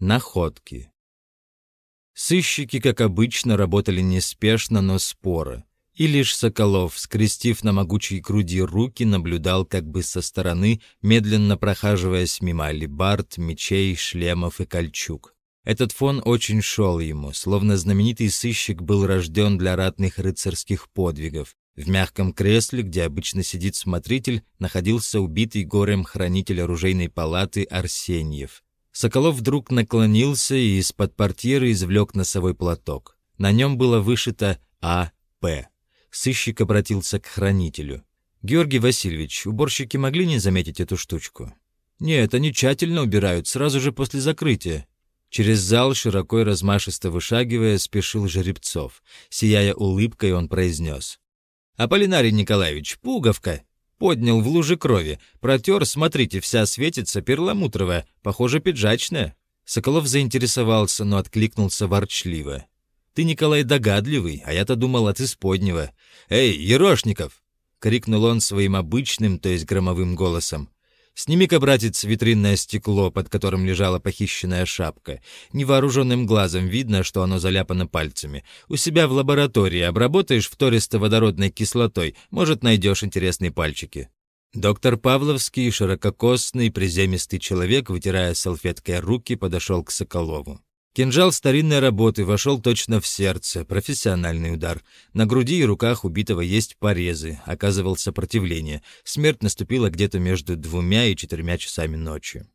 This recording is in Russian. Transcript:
Находки. Сыщики, как обычно, работали неспешно, но споро. И лишь Соколов, скрестив на могучей груди руки, наблюдал как бы со стороны, медленно прохаживаясь мимо алибард, мечей, шлемов и кольчуг. Этот фон очень шел ему, словно знаменитый сыщик был рожден для ратных рыцарских подвигов. В мягком кресле, где обычно сидит смотритель, находился убитый горем хранитель оружейной палаты Арсеньев. Соколов вдруг наклонился и из-под портьеры извлек носовой платок. На нем было вышито «А.П». Сыщик обратился к хранителю. «Георгий Васильевич, уборщики могли не заметить эту штучку?» «Нет, они тщательно убирают, сразу же после закрытия». Через зал, широко и размашисто вышагивая, спешил Жеребцов. Сияя улыбкой, он произнес. «Аполлинарий Николаевич, пуговка!» Поднял в луже крови. Протер, смотрите, вся светится, перламутровая, похоже, пиджачная. Соколов заинтересовался, но откликнулся ворчливо. «Ты, Николай, догадливый, а я-то думал от исподнего. Эй, Ерошников!» — крикнул он своим обычным, то есть громовым голосом. Сними-ка, братец, витринное стекло, под которым лежала похищенная шапка. Невооруженным глазом видно, что оно заляпано пальцами. У себя в лаборатории обработаешь фтористо-водородной кислотой, может, найдешь интересные пальчики. Доктор Павловский, ширококосный, приземистый человек, вытирая салфеткой руки, подошел к Соколову. Кинжал старинной работы вошел точно в сердце, профессиональный удар. На груди и руках убитого есть порезы, оказывал сопротивление. Смерть наступила где-то между двумя и четырьмя часами ночи.